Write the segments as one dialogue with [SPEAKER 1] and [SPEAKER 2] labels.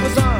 [SPEAKER 1] How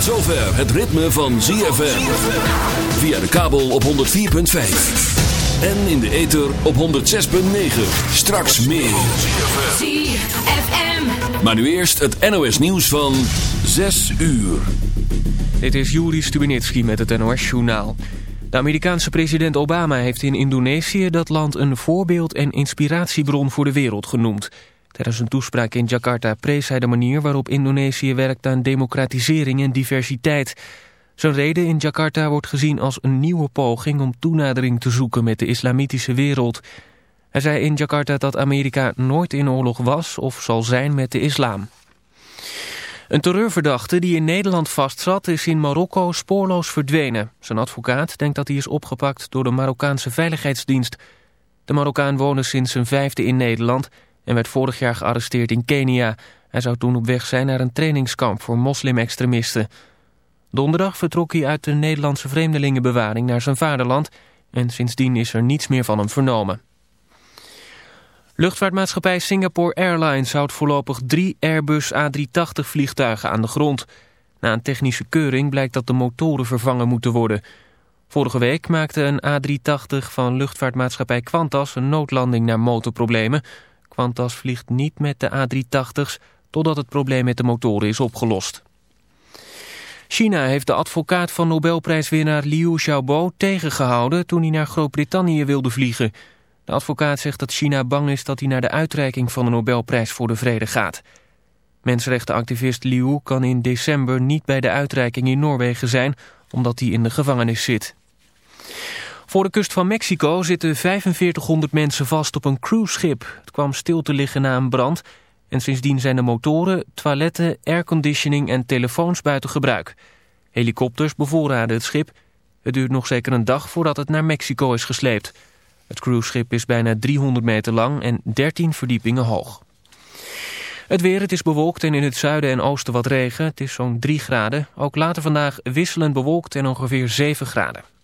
[SPEAKER 2] Tot zover het ritme van ZFM. Via de kabel op 104.5. En in de ether op 106.9. Straks meer.
[SPEAKER 3] ZFM.
[SPEAKER 2] Maar nu eerst het NOS nieuws van 6 uur.
[SPEAKER 4] Dit is Juri Stubenitski met het NOS-journaal. De Amerikaanse president Obama heeft in Indonesië dat land een voorbeeld en inspiratiebron voor de wereld genoemd. Tijdens een toespraak in Jakarta prees hij de manier waarop Indonesië werkt aan democratisering en diversiteit. Zijn reden in Jakarta wordt gezien als een nieuwe poging om toenadering te zoeken met de islamitische wereld. Hij zei in Jakarta dat Amerika nooit in oorlog was of zal zijn met de islam. Een terreurverdachte die in Nederland vastzat is in Marokko spoorloos verdwenen. Zijn advocaat denkt dat hij is opgepakt door de Marokkaanse Veiligheidsdienst. De Marokkaan woonde sinds zijn vijfde in Nederland en werd vorig jaar gearresteerd in Kenia. Hij zou toen op weg zijn naar een trainingskamp voor moslimextremisten. Donderdag vertrok hij uit de Nederlandse vreemdelingenbewaring naar zijn vaderland... en sindsdien is er niets meer van hem vernomen. Luchtvaartmaatschappij Singapore Airlines houdt voorlopig drie Airbus A380 vliegtuigen aan de grond. Na een technische keuring blijkt dat de motoren vervangen moeten worden. Vorige week maakte een A380 van luchtvaartmaatschappij Qantas een noodlanding naar motorproblemen. Qantas vliegt niet met de A380's totdat het probleem met de motoren is opgelost. China heeft de advocaat van Nobelprijswinnaar Liu Xiaobo tegengehouden toen hij naar Groot-Brittannië wilde vliegen. De advocaat zegt dat China bang is dat hij naar de uitreiking van de Nobelprijs voor de Vrede gaat. Mensenrechtenactivist Liu kan in december niet bij de uitreiking in Noorwegen zijn, omdat hij in de gevangenis zit. Voor de kust van Mexico zitten 4500 mensen vast op een cruiseschip. Het kwam stil te liggen na een brand en sindsdien zijn de motoren, toiletten, airconditioning en telefoons buiten gebruik. Helikopters bevoorraden het schip. Het duurt nog zeker een dag voordat het naar Mexico is gesleept. Het cruiseschip is bijna 300 meter lang en 13 verdiepingen hoog. Het weer, het is bewolkt en in het zuiden en oosten wat regen. Het is zo'n 3 graden. Ook later vandaag wisselend bewolkt en ongeveer 7 graden.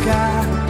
[SPEAKER 5] Sky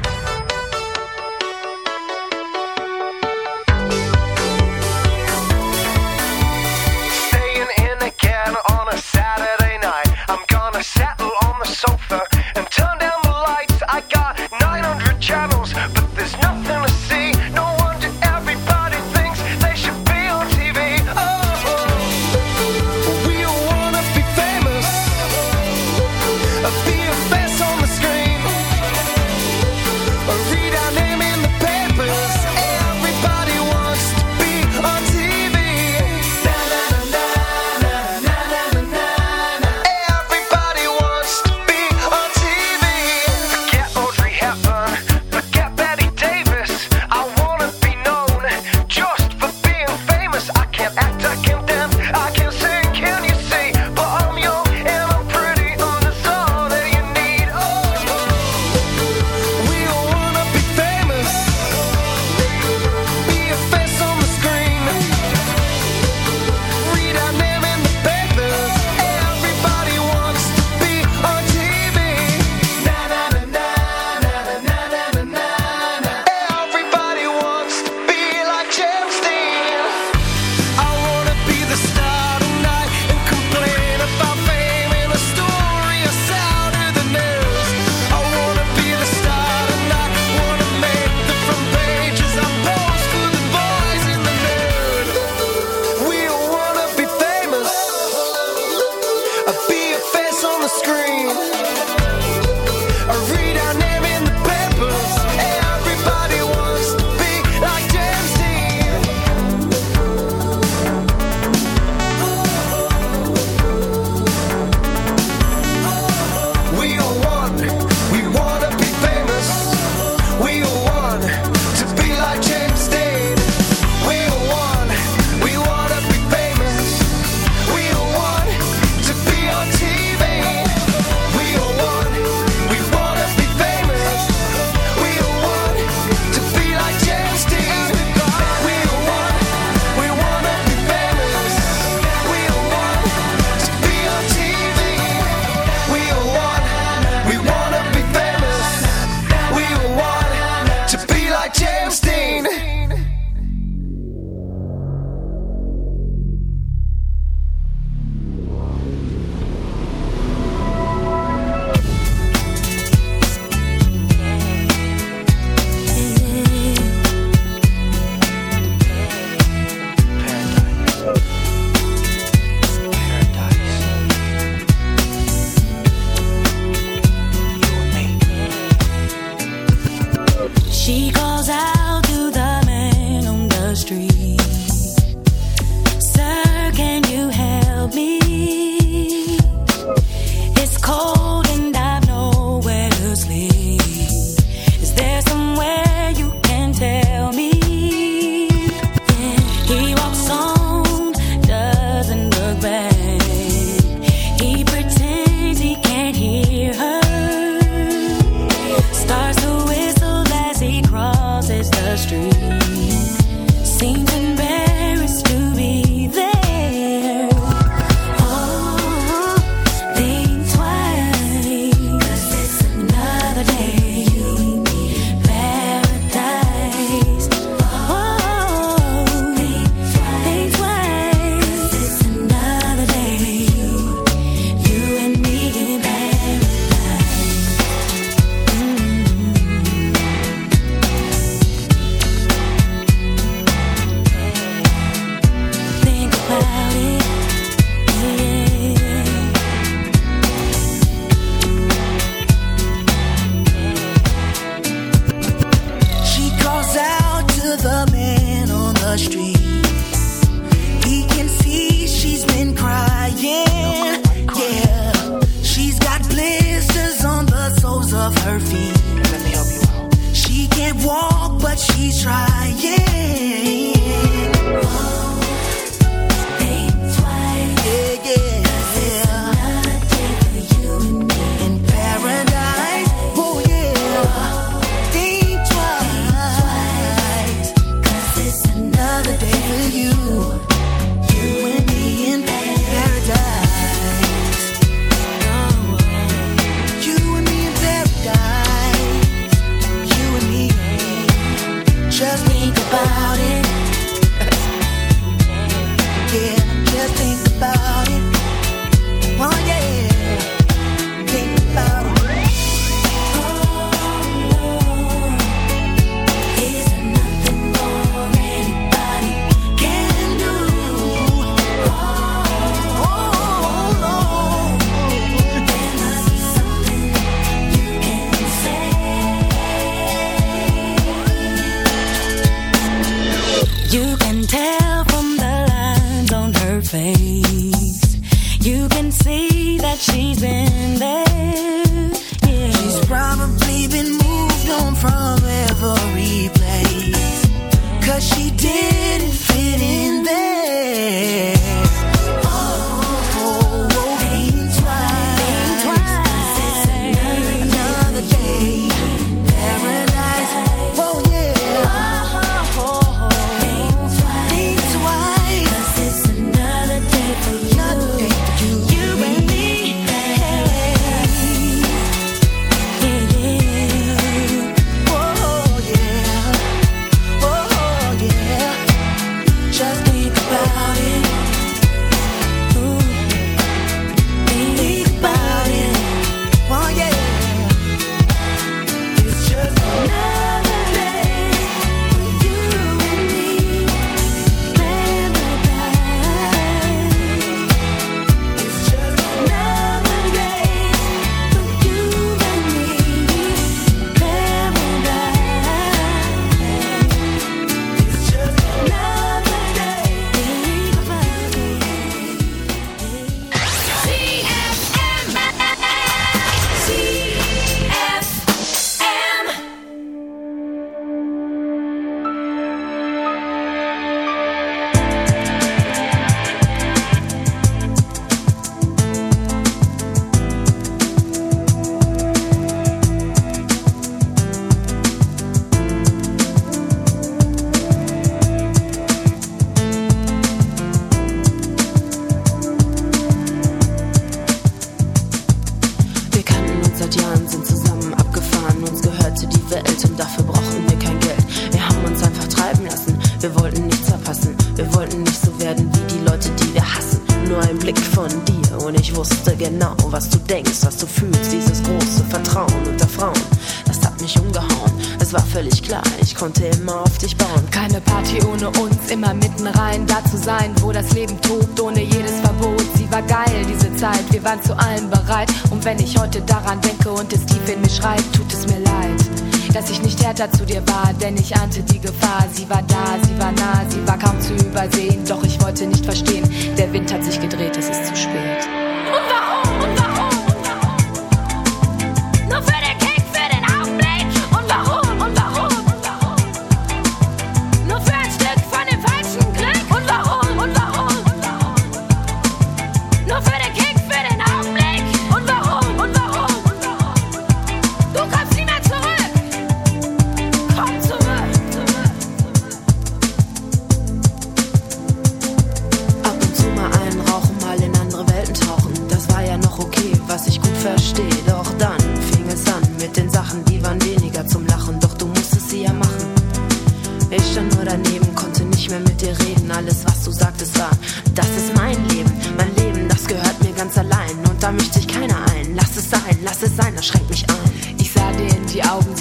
[SPEAKER 6] zu allem bereit. Und wenn ich heute daran denke und es tief in mir schreit, tut es mir leid, dass ich nicht härter zu dir war, denn ich ahnte die Gefahr, sie war da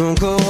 [SPEAKER 7] Don't go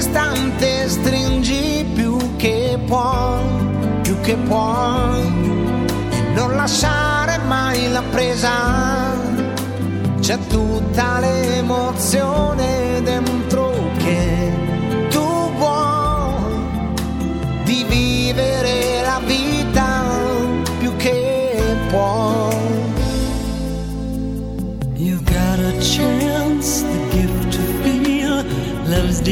[SPEAKER 8] stante stringi più che puoi, più che puoi, non lasciare mai la presa, c'è tutta l'emozione.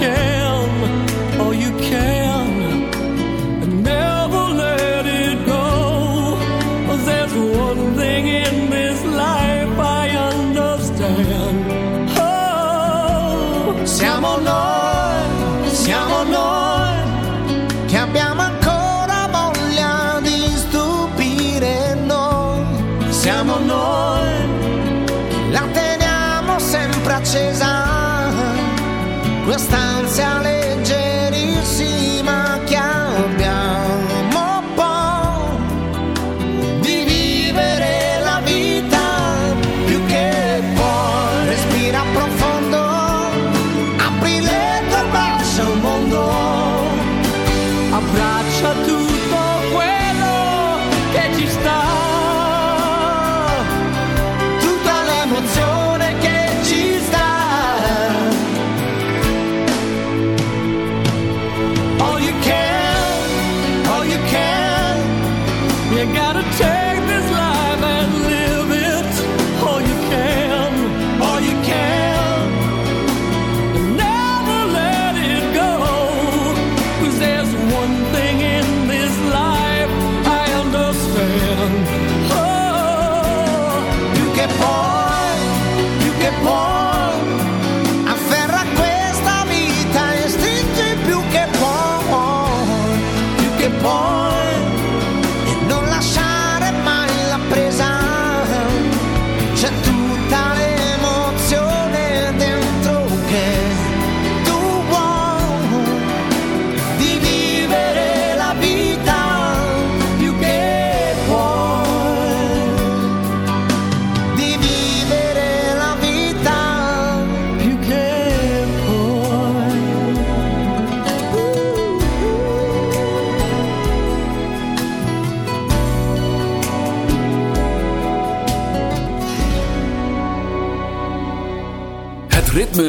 [SPEAKER 2] Yeah. sounded